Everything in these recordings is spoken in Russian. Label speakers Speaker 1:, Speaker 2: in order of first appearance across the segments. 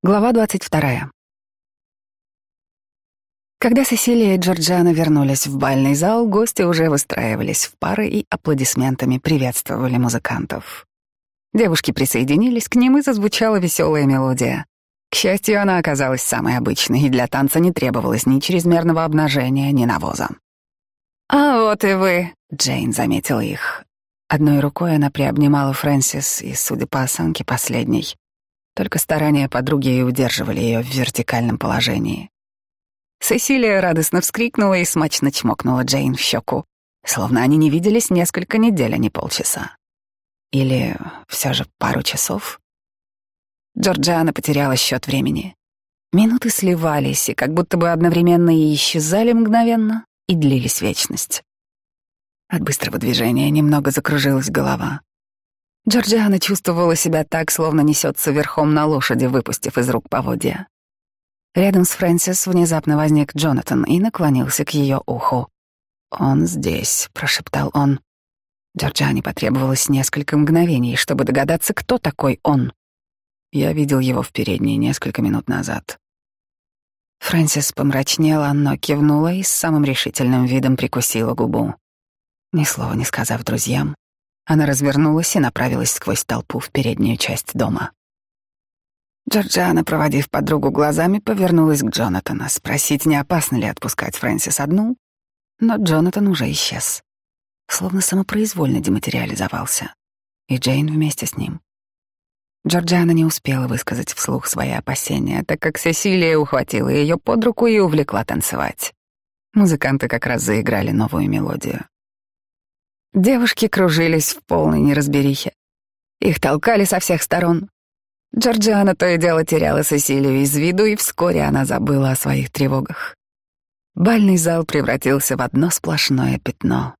Speaker 1: Глава 22. Когда Сесилия и Джорджиана вернулись в бальный зал, гости уже выстраивались в пары и аплодисментами приветствовали музыкантов. Девушки присоединились к ним, и зазвучала веселая мелодия. К счастью, она оказалась самой обычной, и для танца не требовалось ни чрезмерного обнажения, ни навоза. «А вот и вы», — Джейн заметила их. Одной рукой она приобнимала Фрэнсис, и, судя по осанке, последней. Только старания подруги и удерживали ее в вертикальном положении. Сесилия радостно вскрикнула и смачно чмокнула Джейн в щеку, словно они не виделись несколько недель, а не полчаса. Или все же пару часов. Джорджиана потеряла счет времени. Минуты сливались и как будто бы одновременно и исчезали мгновенно, и длились вечность. От быстрого движения немного закружилась голова. Джорджиана чувствовала себя так, словно несется верхом на лошади, выпустив из рук поводья. Рядом с Фрэнсис внезапно возник Джонатан и наклонился к ее уху. «Он здесь», — прошептал он. Джорджиане потребовалось несколько мгновений, чтобы догадаться, кто такой он. Я видел его в передней несколько минут назад. Фрэнсис помрачнела, но кивнула и с самым решительным видом прикусила губу. Ни слова не сказав друзьям, она развернулась и направилась сквозь толпу в переднюю часть дома. Джорджиана, проводив подругу глазами, повернулась к Джонатану, спросить, не опасно ли отпускать Фрэнсис одну, но Джонатан уже исчез, словно самопроизвольно дематериализовался, и Джейн вместе с ним. Джорджиана не успела высказать вслух свои опасения, так как Сесилия ухватила ее под руку и увлекла танцевать. Музыканты как раз заиграли новую мелодию. Девушки кружились в полной неразберихе. Их толкали со всех сторон. Джорджиана то и дело теряла Сесилию из виду, и вскоре она забыла о своих тревогах. Бальный зал превратился в одно сплошное пятно.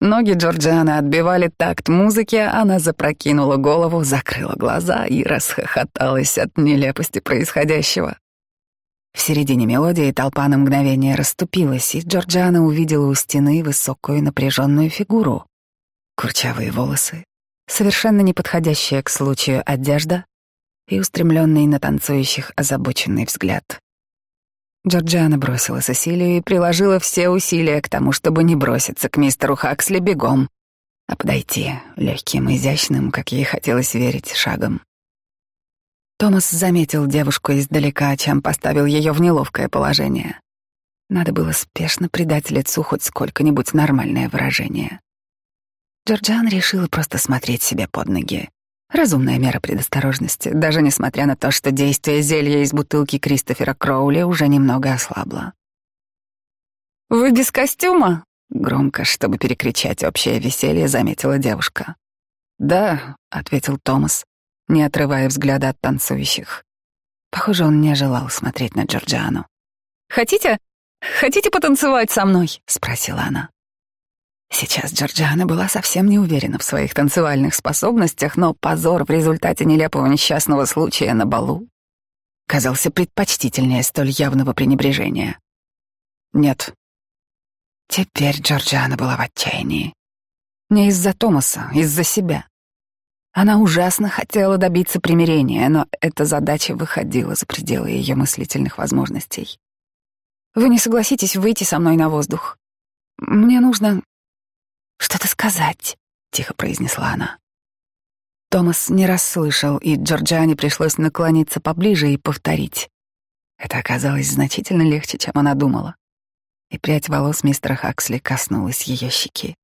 Speaker 1: Ноги Джорджианы отбивали такт музыки, она запрокинула голову, закрыла глаза и расхохоталась от нелепости происходящего. В середине мелодии толпа на мгновение расступилась, и Джорджиана увидела у стены высокую напряженную фигуру. Курчавые волосы, совершенно неподходящая к случаю одежда и устремленный на танцующих озабоченный взгляд. Джорджиана бросила Сесилию и приложила все усилия к тому, чтобы не броситься к мистеру Хаксли бегом, а подойти легким, изящным, как ей хотелось верить, шагом. Томас заметил девушку издалека, чем поставил ее в неловкое положение. Надо было спешно придать лицу хоть сколько-нибудь нормальное выражение. Джорджан решила просто смотреть себе под ноги. Разумная мера предосторожности, даже несмотря на то, что действие зелья из бутылки Кристофера Кроули уже немного ослабло. «Вы без костюма?» — громко, чтобы перекричать общее веселье, заметила девушка. «Да», — ответил Томас, не отрывая взгляда от танцующих. Похоже, он не желал смотреть на Джорджиану. «Хотите? Хотите потанцевать со мной?» — спросила она. Сейчас Джорджиана была совсем не уверена в своих танцевальных способностях, но позор в результате нелепого несчастного случая на балу казался предпочтительнее столь явного пренебрежения. Нет. Теперь Джорджиана была в отчаянии. Не из-за Томаса, из-за себя. Она ужасно хотела добиться примирения, но эта задача выходила за пределы ее мыслительных возможностей. «Вы не согласитесь выйти со мной на воздух? Мне нужно что-то сказать», — тихо произнесла она. Томас не расслышал, и Джорджиане пришлось наклониться поближе и повторить. Это оказалось значительно легче, чем она думала. И прядь волос мистера Хаксли коснулась ее щеки.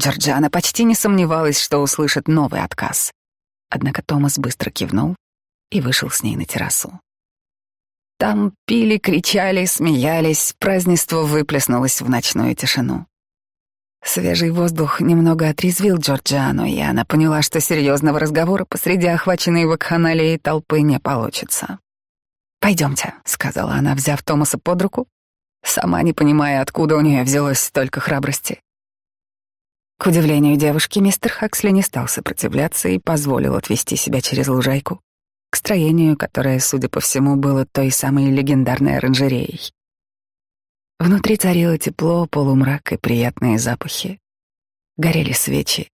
Speaker 1: Джорджиана почти не сомневалась, что услышит новый отказ. Однако Томас быстро кивнул и вышел с ней на террасу. Там пили, кричали, смеялись, празднество выплеснулось в ночную тишину. Свежий воздух немного отрезвил Джорджиану, и она поняла, что серьезного разговора посреди охваченной вакханалией толпы не получится. «Пойдемте», — сказала она, взяв Томаса под руку, сама не понимая, откуда у нее взялось столько храбрости. К удивлению девушки, мистер Хаксли не стал сопротивляться и позволил отвести себя через лужайку к строению, которое, судя по всему, было той самой легендарной оранжереей. Внутри царило тепло, полумрак и приятные запахи. Горели свечи.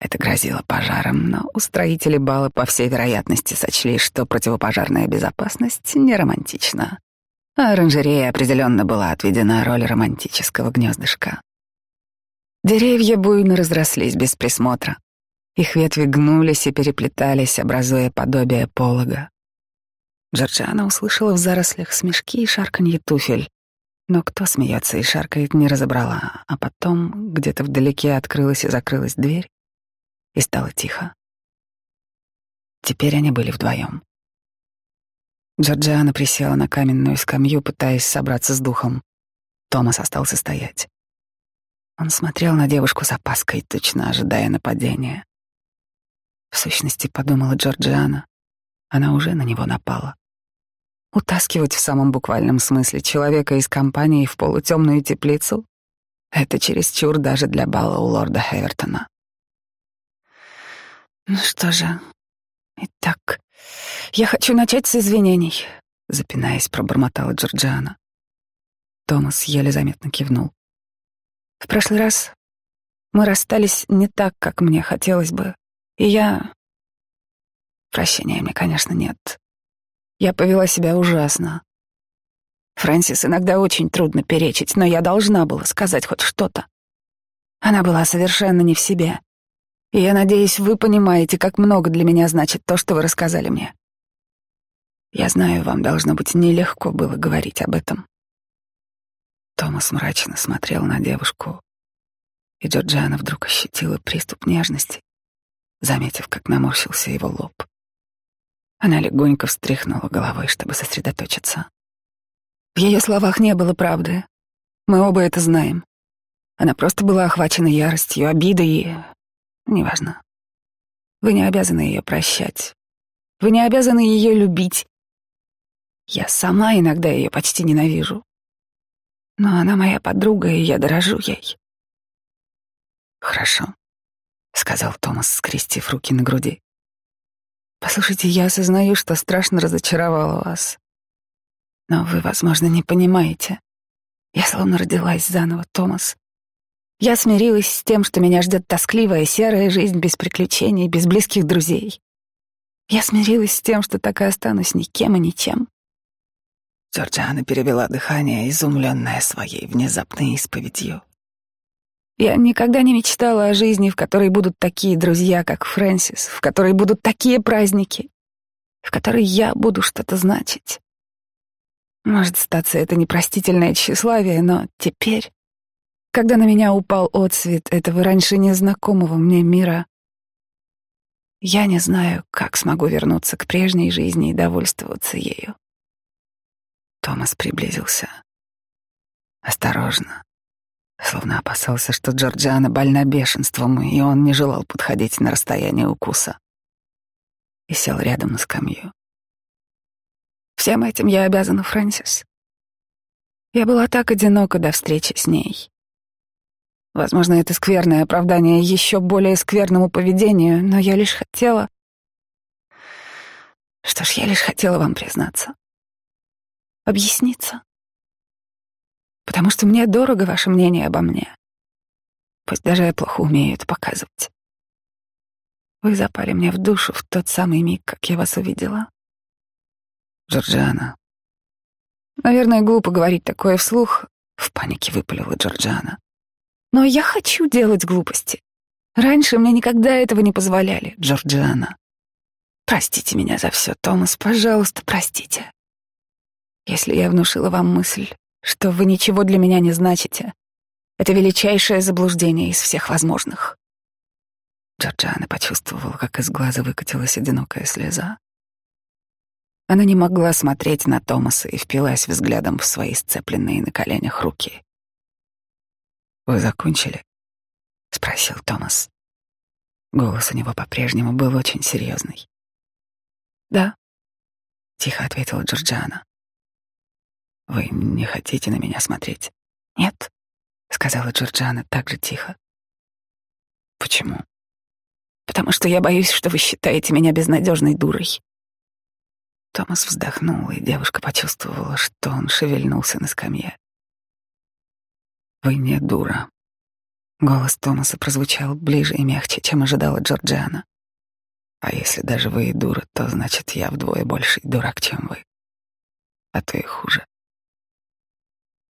Speaker 1: Это грозило пожаром, но устроители бала, по всей вероятности, сочли, что противопожарная безопасность не романтична. А оранжерея определенно была отведена роль романтического гнездышка. Деревья буйно разрослись без присмотра. Их ветви гнулись и переплетались, образуя подобие полога. Джорджиана услышала в зарослях смешки и шарканье туфель. Но кто смеется и шаркает, не разобрала. А потом где-то вдалеке открылась и закрылась дверь, и стало тихо. Теперь они были вдвоем. Джорджиана присела на каменную скамью, пытаясь собраться с духом. Томас остался стоять. Он смотрел на девушку с опаской, точно ожидая нападения. В сущности, подумала Джорджиана, она уже на него напала. Утаскивать в самом буквальном смысле человека из компании в полутемную теплицу — это чересчур даже для бала у лорда Хевертона. Ну что же, итак, я хочу начать с извинений, запинаясь, пробормотала Джорджиана. Томас еле заметно кивнул. В прошлый раз мы расстались не так, как мне хотелось бы, и я... Прощения мне, конечно, нет. Я повела себя ужасно. Фрэнсис иногда очень трудно перечить, но я должна была сказать хоть что-то. Она была совершенно не в себе. И я надеюсь, вы понимаете, как много для меня значит то, что вы рассказали мне. Я знаю, вам должно быть нелегко было говорить об этом. Томас мрачно смотрел на девушку, и Джорджиана вдруг ощутила приступ нежности, заметив, как наморщился его лоб. Она легонько встряхнула головой, чтобы сосредоточиться. В ее словах не было правды. Мы оба это знаем. Она просто была охвачена яростью, обидой и... Неважно. Вы не обязаны ее прощать. Вы не обязаны ее любить. Я сама иногда ее почти ненавижу. Но она моя подруга, и я дорожу ей. Хорошо, сказал Томас, скрестив руки на груди. Послушайте, я осознаю, что страшно разочаровала вас. Но вы, возможно, не понимаете. Я словно родилась заново, Томас. Я смирилась с тем, что меня ждет тоскливая серая жизнь без приключений, без близких друзей. Я смирилась с тем, что так и останусь никем и ничем. Джорджиана перевела дыхание, изумленная своей внезапной исповедью. Я никогда не мечтала о жизни, в которой будут такие друзья, как Фрэнсис, в которой будут такие праздники, в которой я буду что-то значить. Может, статься это непростительное тщеславие, но теперь, когда на меня упал отсвет этого раньше незнакомого мне мира, я не знаю, как смогу вернуться к прежней жизни и довольствоваться ею. Томас приблизился. Осторожно, словно опасался, что Джорджиана больна бешенством, и он не желал подходить на расстояние укуса. И сел рядом на скамью. Всем этим я обязана Фрэнсис. Я была так одинока до встречи с ней. Возможно, это скверное оправдание еще более скверному поведению, но я лишь хотела... Что ж, я лишь хотела вам признаться. Объясниться потому что мне дорого ваше мнение обо мне. Пусть даже я плохо умею это показывать. Вы запали мне в душу в тот самый миг, как я вас увидела. Джорджиана. Наверное, глупо говорить такое вслух, в панике выпалила Джорджиана. Но я хочу делать глупости. Раньше мне никогда этого не позволяли, Джорджиана. Простите меня за все, Томас, пожалуйста, простите. Если я внушила вам мысль, что вы ничего для меня не значите. Это величайшее заблуждение из всех возможных. Джорджиана почувствовала, как из глаза выкатилась одинокая слеза. Она не могла смотреть на Томаса и впилась взглядом в свои сцепленные на коленях руки. «Вы закончили?» — спросил Томас. Голос у него по-прежнему был очень серьезный. «Да», — тихо ответила Джорджиана. Вы не хотите на меня смотреть? Нет, сказала Джорджана так же тихо. Почему? Потому что я боюсь, что вы считаете меня безнадежной дурой. Томас вздохнул, и девушка почувствовала, что он шевельнулся на скамье. Вы не дура, Голос Томаса прозвучал ближе и мягче, чем ожидала Джорджиана. А если даже вы и дура, то значит я вдвое больший дурак, чем вы. А то и хуже.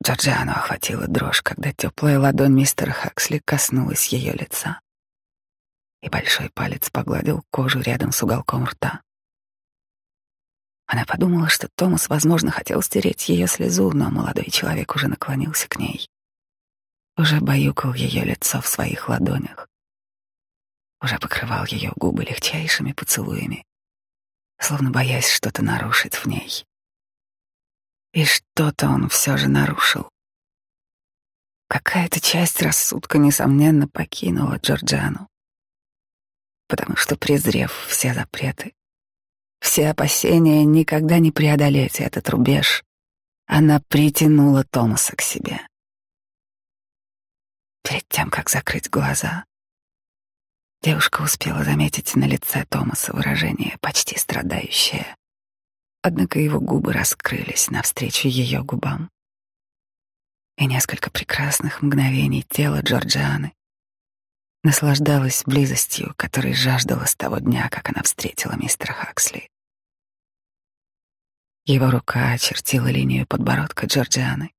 Speaker 1: Джорджиану охватила дрожь, когда теплая ладонь мистера Хаксли коснулась ее лица, и большой палец погладил кожу рядом с уголком рта. Она подумала, что Томас, возможно, хотел стереть ее слезу, но молодой человек уже наклонился к ней, уже баюкал ее лицо в своих ладонях уже покрывал ее губы легчайшими поцелуями, словно боясь что-то нарушить в ней. И что-то он все же нарушил. Какая-то часть рассудка, несомненно, покинула Джорджану, потому что, презрев все запреты, все опасения никогда не преодолеть этот рубеж, она притянула Томаса к себе. Перед тем, как закрыть глаза, Девушка успела заметить на лице Томаса выражение почти страдающее. Однако его губы раскрылись навстречу ее губам. И несколько прекрасных мгновений тело Джорджианы наслаждалась близостью, которой жаждала с того дня, как она встретила мистера Хаксли. Его рука очертила линию подбородка Джорджианы.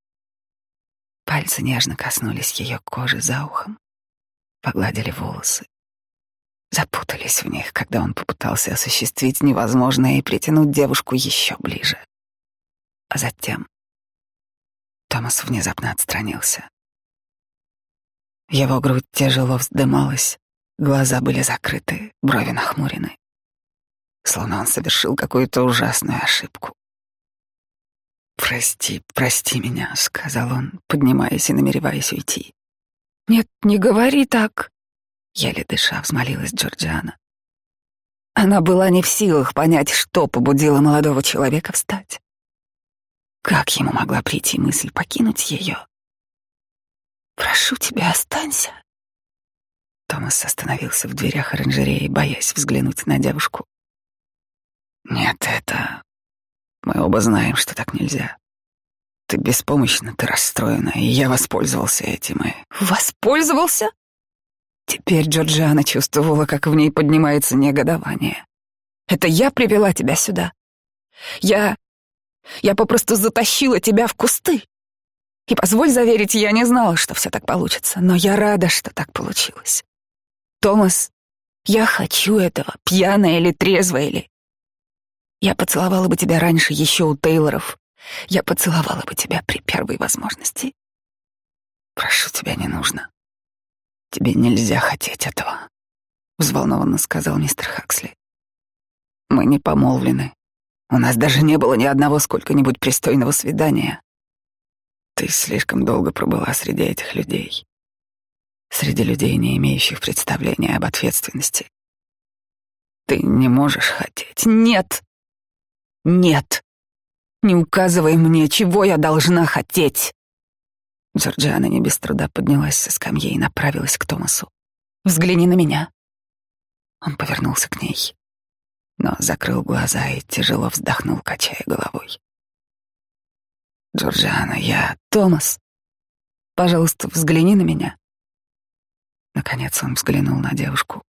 Speaker 1: Пальцы нежно коснулись ее кожи за ухом, погладили волосы запутались в них, когда он попытался осуществить невозможное и притянуть девушку еще ближе. А затем Томас внезапно отстранился. Его грудь тяжело вздымалась, глаза были закрыты, брови нахмурены. Словно он совершил какую-то ужасную ошибку. «Прости, прости меня», — сказал он, поднимаясь и намереваясь уйти. «Нет, не говори так», Еле дыша взмолилась Джорджиана. Она была не в силах понять, что побудило молодого человека встать. Как ему могла прийти мысль покинуть ее? «Прошу тебя, останься». Томас остановился в дверях оранжереи, боясь взглянуть на девушку. «Нет, это... Мы оба знаем, что так нельзя. Ты беспомощна, ты расстроена, и я воспользовался этим и...» «Воспользовался?» Теперь Джорджиана чувствовала, как в ней поднимается негодование. «Это я привела тебя сюда. Я... я попросту затащила тебя в кусты. И позволь заверить, я не знала, что все так получится, но я рада, что так получилось. Томас, я хочу этого, пьяная или трезвая или... Я поцеловала бы тебя раньше еще у Тейлоров. Я поцеловала бы тебя при первой возможности. Прошу тебя, не нужно. «Тебе нельзя хотеть этого», — взволнованно сказал мистер Хаксли. «Мы не помолвлены. У нас даже не было ни одного сколько-нибудь пристойного свидания. Ты слишком долго пробыла среди этих людей. Среди людей, не имеющих представления об ответственности. Ты не можешь хотеть. Нет! Нет! Не указывай мне, чего я должна хотеть!» Джорджиана не без труда поднялась со скамьи и направилась к Томасу. «Взгляни на меня». Он повернулся к ней, но закрыл глаза и тяжело вздохнул, качая головой. «Джорджиана, я... Томас, пожалуйста, взгляни на меня». Наконец он взглянул на девушку.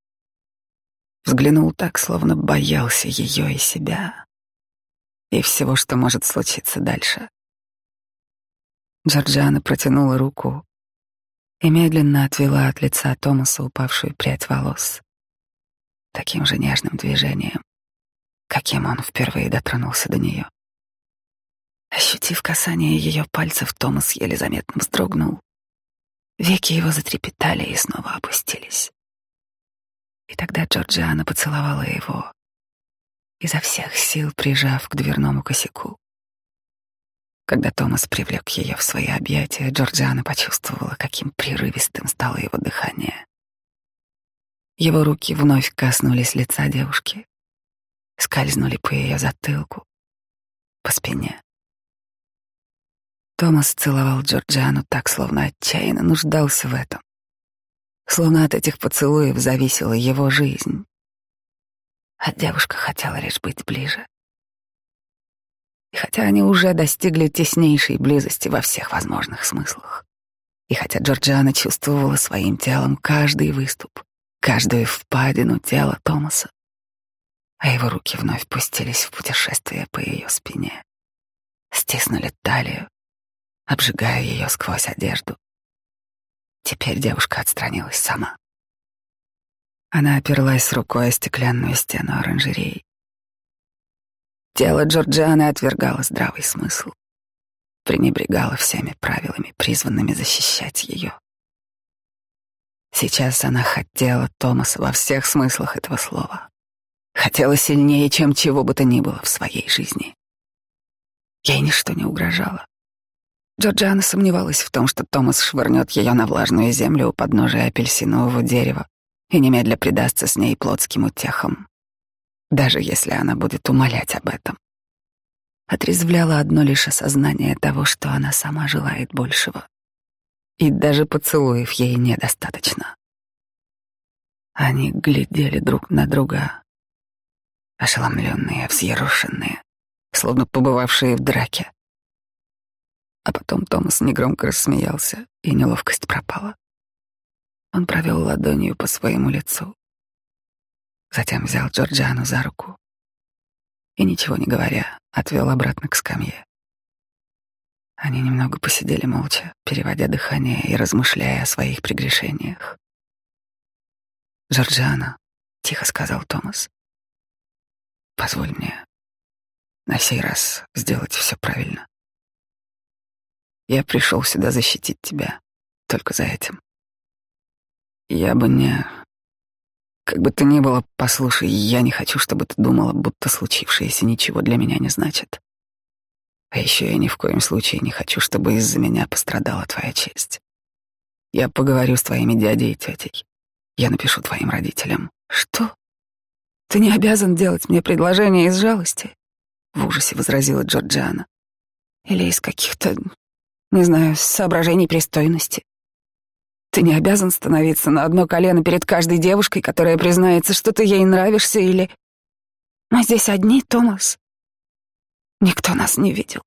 Speaker 1: Взглянул так, словно боялся ее и себя, и всего, что может случиться дальше. Джорджиана протянула руку и медленно отвела от лица Томаса упавшую прядь волос. Таким же нежным движением, каким он впервые дотронулся до нее. Ощутив касание ее пальцев, Томас еле заметно вздрогнул. Веки его затрепетали и снова опустились. И тогда Джорджиана поцеловала его, изо всех сил прижав к дверному косяку. Когда Томас привлек ее в свои объятия, Джорджиана почувствовала, каким прерывистым стало его дыхание. Его руки вновь коснулись лица девушки, скользнули по ее затылку, по спине. Томас целовал Джорджиану так, словно отчаянно нуждался в этом. Словно от этих поцелуев зависела его жизнь. А девушка хотела лишь быть ближе. И хотя они уже достигли теснейшей близости во всех возможных смыслах, И хотя Джорджиана чувствовала своим телом каждый выступ, каждую впадину тела Томаса, а его руки вновь пустились в путешествие по ее спине, стиснули талию, обжигая ее сквозь одежду. Теперь девушка отстранилась сама. Она оперлась рукой о стеклянную стену оранжереи. Тело Джорджианы отвергало здравый смысл, пренебрегало всеми правилами, призванными защищать ее. Сейчас она хотела Томаса во всех смыслах этого слова. Хотела сильнее, чем чего бы то ни было в своей жизни. Ей ничто не угрожало. Джорджиана сомневалась в том, что Томас швырнет ее на влажную землю у подножия апельсинового дерева и немедля предастся с ней плотским утехам, даже если она будет умолять об этом. Отрезвляло одно лишь осознание того, что она сама желает большего. И даже поцелуев ей недостаточно. Они глядели друг на друга, ошеломленные, взъерошенные, словно побывавшие в драке. А потом Томас негромко рассмеялся, и неловкость пропала. Он провел ладонью по своему лицу. Затем взял Джорджану за руку и, ничего не говоря, отвел обратно к скамье. Они немного посидели молча, переводя дыхание и размышляя о своих прегрешениях. «Джорджиана», — тихо сказал Томас, — «позволь мне на сей раз сделать все правильно. Я пришел сюда защитить тебя только за этим. Я бы не... Как бы то ни было, послушай, я не хочу, чтобы ты думала, будто случившееся ничего для меня не значит. А еще я ни в коем случае не хочу, чтобы из-за меня пострадала твоя честь. Я поговорю с твоими дядей и тетей. Я напишу твоим родителям. Что? Ты не обязан делать мне предложение из жалости? В ужасе возразила Джорджиана. Или из каких-то не знаю, соображений пристойности. Ты не обязан становиться на одно колено перед каждой девушкой, которая признается, что ты ей нравишься, или... Мы здесь одни, Томас. Никто нас не видел.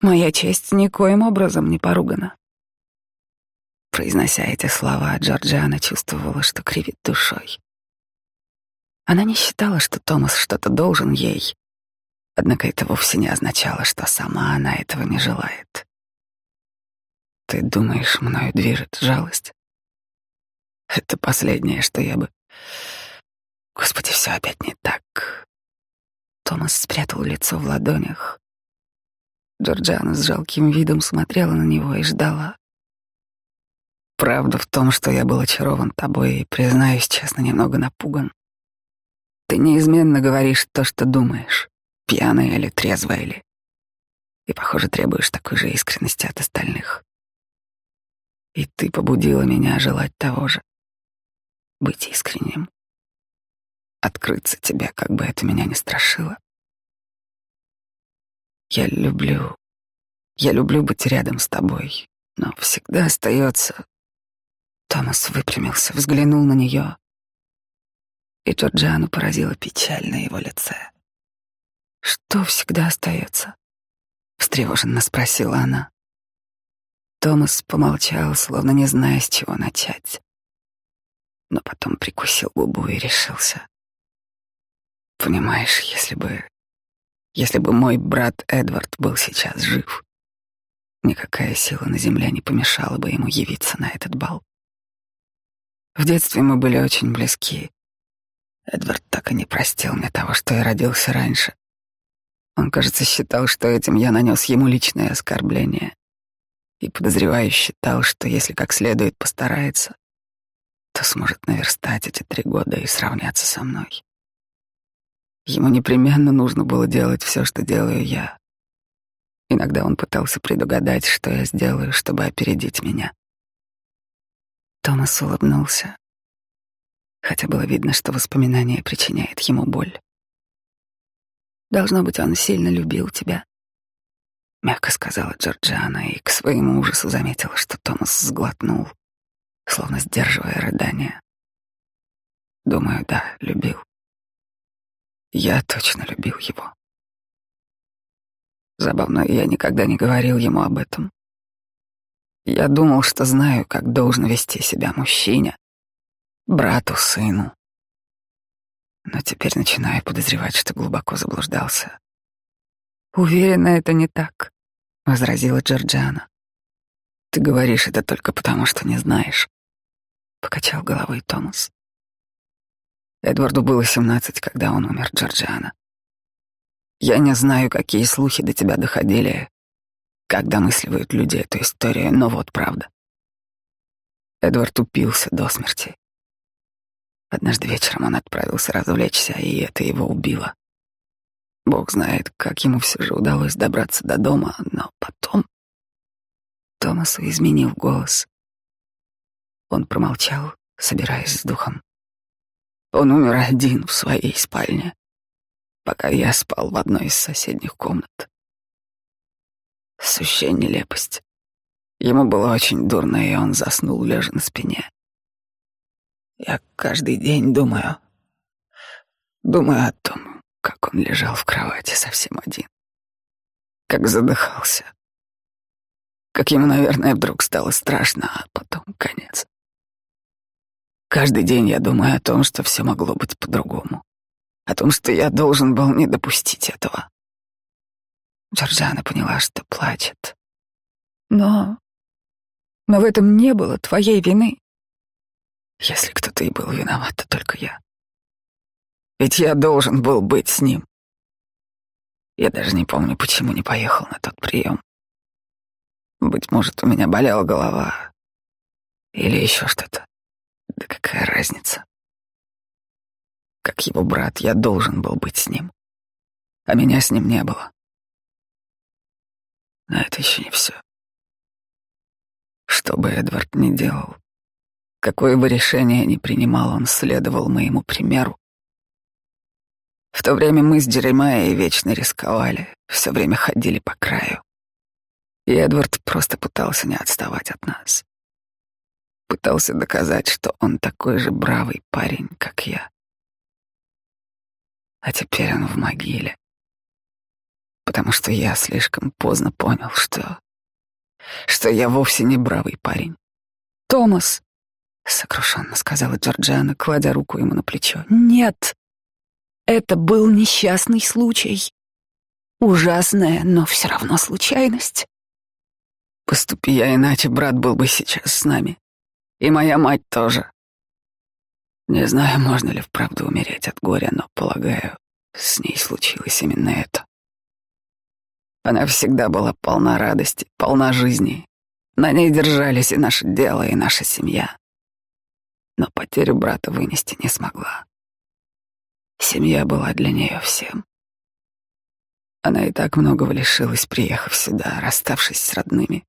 Speaker 1: Моя честь никоим образом не поругана. Произнося эти слова, Джорджиана чувствовала, что кривит душой. Она не считала, что Томас что-то должен ей, однако это вовсе не означало, что сама она этого не желает. Ты думаешь, мною движет жалость? Это последнее, что я бы... Господи, все опять не так. Томас спрятал лицо в ладонях. Джорджана с жалким видом смотрела на него и ждала. Правда в том, что я был очарован тобой и, признаюсь честно, немного напуган. Ты неизменно говоришь то, что думаешь, пьяная или трезвая или... И, похоже, требуешь такой же искренности от остальных. И ты побудила меня желать того же. Быть искренним. Открыться тебе, как бы это меня не страшило. Я люблю, я люблю быть рядом с тобой, но всегда остается. Томас выпрямился, взглянул на нее, и Джорджану поразила печаль на его лице. «Что всегда остается?» — встревоженно спросила она. Томас помолчал, словно не зная, с чего начать. Но потом прикусил губу и решился. Понимаешь, если бы... Если бы мой брат Эдвард был сейчас жив, никакая сила на земле не помешала бы ему явиться на этот бал. В детстве мы были очень близки. Эдвард так и не простил мне того, что я родился раньше. Он, кажется, считал, что этим я нанес ему личное оскорбление и, подозреваю, считал, что если как следует постарается, то сможет наверстать эти три года и сравняться со мной. Ему непременно нужно было делать все, что делаю я. Иногда он пытался предугадать, что я сделаю, чтобы опередить меня. Томас улыбнулся, хотя было видно, что воспоминание причиняет ему боль. Должно быть, он сильно любил тебя мягко сказала Джорджиана и к своему ужасу заметила, что Томас сглотнул, словно сдерживая рыдание. Думаю, да, любил. Я точно любил его. Забавно, я никогда не говорил ему об этом. Я думал, что знаю, как должен вести себя мужчине, брату, сыну. Но теперь начинаю подозревать, что глубоко заблуждался. Уверена, это не так, возразила Джорджиана. Ты говоришь это только потому, что не знаешь, покачал головой Томас. Эдварду было семнадцать, когда он умер, Джорджиана. Я не знаю, какие слухи до тебя доходили, как домысливают люди эту историю, но вот правда. Эдвард упился до смерти. Однажды вечером он отправился развлечься, и это его убило. Бог знает, как ему все же удалось добраться до дома, но потом... Томасу изменил голос. Он промолчал, собираясь с духом. Он умер один в своей спальне, пока я спал в одной из соседних комнат. Сущая нелепость. Ему было очень дурно, и он заснул, лежа на спине. Я каждый день думаю, думаю о том, как он лежал в кровати совсем один, как задыхался, как ему, наверное, вдруг стало страшно, а потом конец. Каждый день я думаю о том, что все могло быть по-другому, о том, что я должен был не допустить этого. Джорджана поняла, что плачет. Но... Но в этом не было твоей вины. Если кто-то и был виноват, то только я. Ведь я должен был быть с ним. Я даже не помню, почему не поехал на тот прием. Быть может, у меня болела голова или еще что-то. Да какая разница? Как его брат, я должен был быть с ним, а меня с ним не было. Но это еще не все. Что бы Эдвард ни делал, Какое бы решение ни принимал, он следовал моему примеру. В то время мы с Джеремайей вечно рисковали, все время ходили по краю. И Эдвард просто пытался не отставать от нас. Пытался доказать, что он такой же бравый парень, как я. А теперь он в могиле. Потому что я слишком поздно понял, что... что я вовсе не бравый парень. «Томас!» сокрушенно сказала Джорджиана, кладя руку ему на плечо. Нет, это был несчастный случай. Ужасная, но все равно случайность. Поступи я иначе, брат был бы сейчас с нами. И моя мать тоже. Не знаю, можно ли вправду умереть от горя, но, полагаю, с ней случилось именно это. Она всегда была полна радости, полна жизни. На ней держались и наше дело, и наша семья но потерю брата вынести не смогла. Семья была для нее всем. Она и так многого лишилась, приехав сюда, расставшись с родными.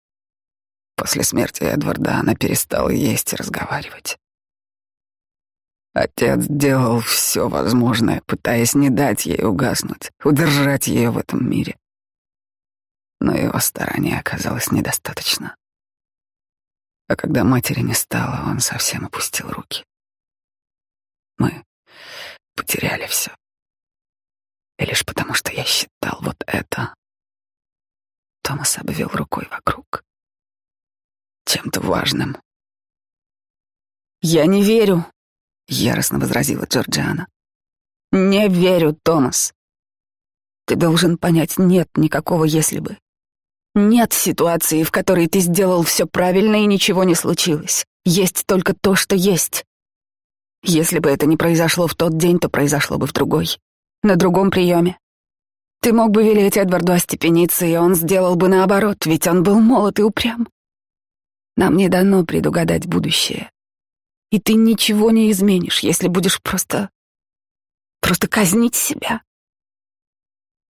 Speaker 1: После смерти Эдварда она перестала есть и разговаривать. Отец делал все возможное, пытаясь не дать ей угаснуть, удержать ее в этом мире. Но его старания оказалось недостаточно. А когда матери не стало, он совсем опустил руки. Мы потеряли все. И лишь потому, что я считал вот это. Томас обвел рукой вокруг. Чем-то важным. «Я не верю», — яростно возразила Джорджиана. «Не верю, Томас. Ты должен понять, нет никакого «если бы». Нет ситуации, в которой ты сделал все правильно и ничего не случилось. Есть только то, что есть. Если бы это не произошло в тот день, то произошло бы в другой. На другом приеме. Ты мог бы велеть Эдварду остепениться, и он сделал бы наоборот, ведь он был молод и упрям. Нам не дано предугадать будущее. И ты ничего не изменишь, если будешь просто... просто казнить себя.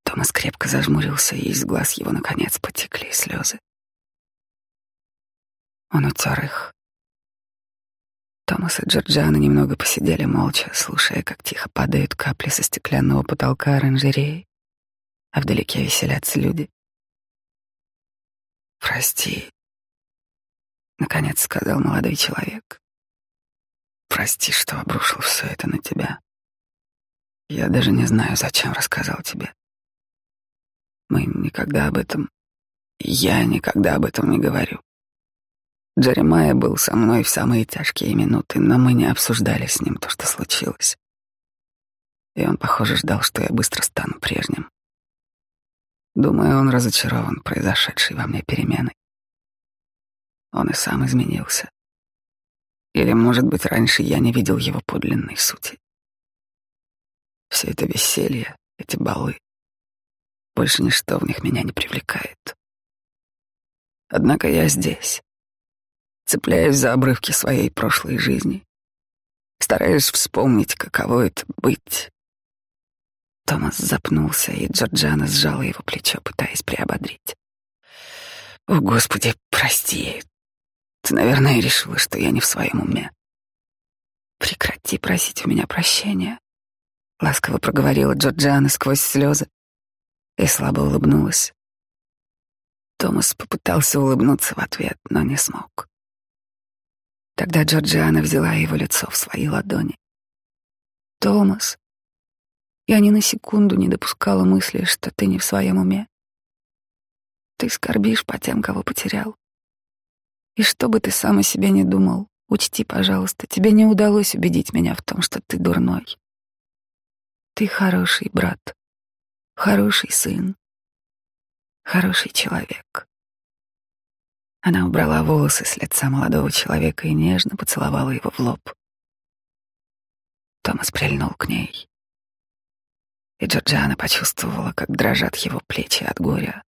Speaker 1: Томас крепко зажмурился, и из глаз его, наконец, потекли слезы. Он утер их. Томас и Джорджиана немного посидели молча, слушая, как тихо падают капли со стеклянного потолка оранжереи, а вдалеке веселятся люди. «Прости», — наконец сказал молодой человек. «Прости, что обрушил все это на тебя. Я даже не знаю, зачем рассказал тебе. Мы никогда об этом... Я никогда об этом не говорю. Джеремайя был со мной в самые тяжкие минуты, но мы не обсуждали с ним то, что случилось. И он, похоже, ждал, что я быстро стану прежним. Думаю, он разочарован произошедшей во мне переменой. Он и сам изменился. Или, может быть, раньше я не видел его подлинной сути. Все это веселье, эти балы. Больше ничто в них меня не привлекает. Однако я здесь. Цепляюсь за обрывки своей прошлой жизни. Стараюсь вспомнить, каково это быть. Томас запнулся, и Джорджана сжала его плечо, пытаясь приободрить. «О, Господи, прости. Ты, наверное, решила, что я не в своем уме. Прекрати просить у меня прощения. Ласково проговорила Джорджиана сквозь слезы и слабо улыбнулась. Томас попытался улыбнуться в ответ, но не смог. Тогда Джорджиана взяла его лицо в свои ладони. «Томас, я ни на секунду не допускала мысли, что ты не в своем уме. Ты скорбишь по тем, кого потерял. И что бы ты сам о себе не думал, учти, пожалуйста, тебе не удалось убедить меня в том, что ты дурной. Ты хороший брат, хороший сын, хороший человек. Она убрала волосы с лица молодого человека и нежно поцеловала его в лоб. Томас прильнул к ней. И Джорджиана почувствовала, как дрожат его плечи от горя,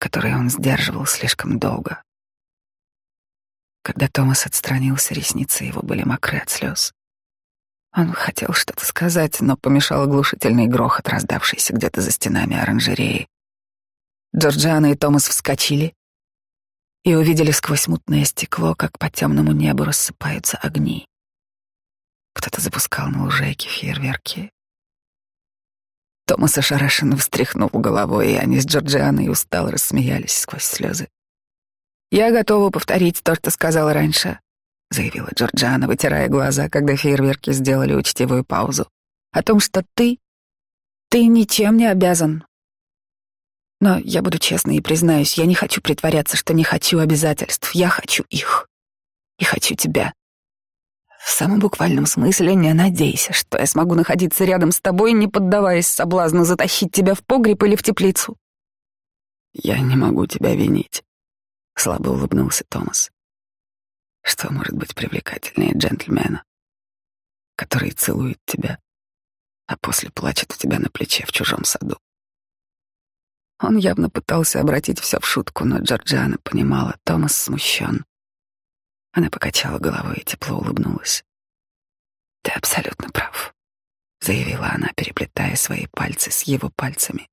Speaker 1: которое он сдерживал слишком долго. Когда Томас отстранился, ресницы его были мокры от слез. Он хотел что-то сказать, но помешал оглушительный грохот, раздавшийся где-то за стенами оранжереи. Джорджиана и Томас вскочили и увидели сквозь мутное стекло, как по темному небу рассыпаются огни. Кто-то запускал на лужайке фейерверки. Томас ошарашенно встряхнул головой, и они с Джорджианой устало рассмеялись сквозь слезы. «Я готова повторить то, что сказала раньше», заявила Джорджана, вытирая глаза, когда фейерверки сделали учтивую паузу. О том, что ты... ты ничем не обязан. Но я буду честной и признаюсь, я не хочу притворяться, что не хочу обязательств. Я хочу их. И хочу тебя. В самом буквальном смысле не надейся, что я смогу находиться рядом с тобой, не поддаваясь соблазну затащить тебя в погреб или в теплицу. Я не могу тебя винить, слабо улыбнулся Томас. Что может быть привлекательнее джентльмена, который целует тебя, а после плачет у тебя на плече в чужом саду? Он явно пытался обратить все в шутку, но Джорджиана понимала, Томас смущен. Она покачала головой и тепло улыбнулась. «Ты абсолютно прав», — заявила она, переплетая свои пальцы с его пальцами.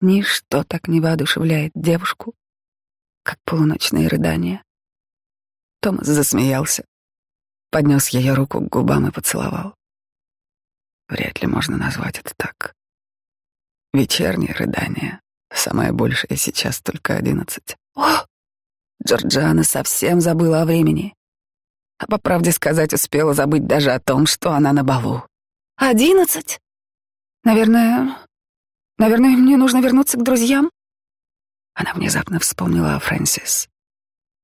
Speaker 1: «Ничто так не воодушевляет девушку, как полуночные рыдания. Томас засмеялся, поднес ее руку к губам и поцеловал. Вряд ли можно назвать это так. Вечернее рыдание. Самое большее сейчас только одиннадцать. О! Джорджиана совсем забыла о времени. А по правде сказать, успела забыть даже о том, что она на балу. Одиннадцать? Наверное... Наверное, мне нужно вернуться к друзьям? Она внезапно вспомнила о Фрэнсис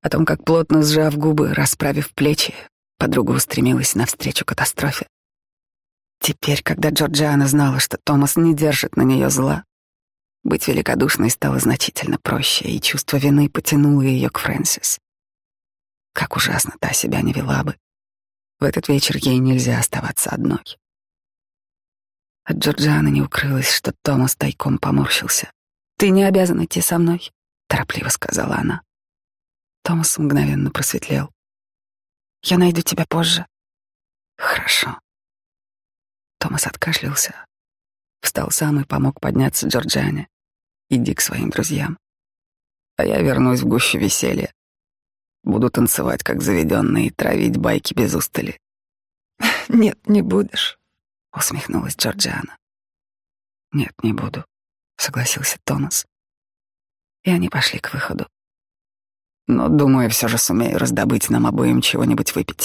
Speaker 1: о том, как плотно сжав губы, расправив плечи, подруга устремилась навстречу катастрофе. Теперь, когда Джорджиана знала, что Томас не держит на нее зла, быть великодушной стало значительно проще, и чувство вины потянуло ее к Фрэнсис. Как ужасно та себя не вела бы. В этот вечер ей нельзя оставаться одной. От Джорджианы не укрылось, что Томас тайком поморщился. «Ты не обязан идти со мной», — торопливо сказала она. Томас мгновенно просветлел. «Я найду тебя позже». «Хорошо». Томас откашлялся, встал сам и помог подняться Джорджиане. «Иди к своим друзьям. А я вернусь в гущу веселья. Буду танцевать, как заведенный, и травить байки без устали». «Нет, не будешь», — усмехнулась Джорджиана. «Нет, не буду», — согласился Томас. И они пошли к выходу. Но, думаю, все же сумею раздобыть нам обоим чего-нибудь выпить.